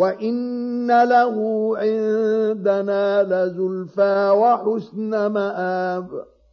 وإن له عندنا لزلفى وحسن مآب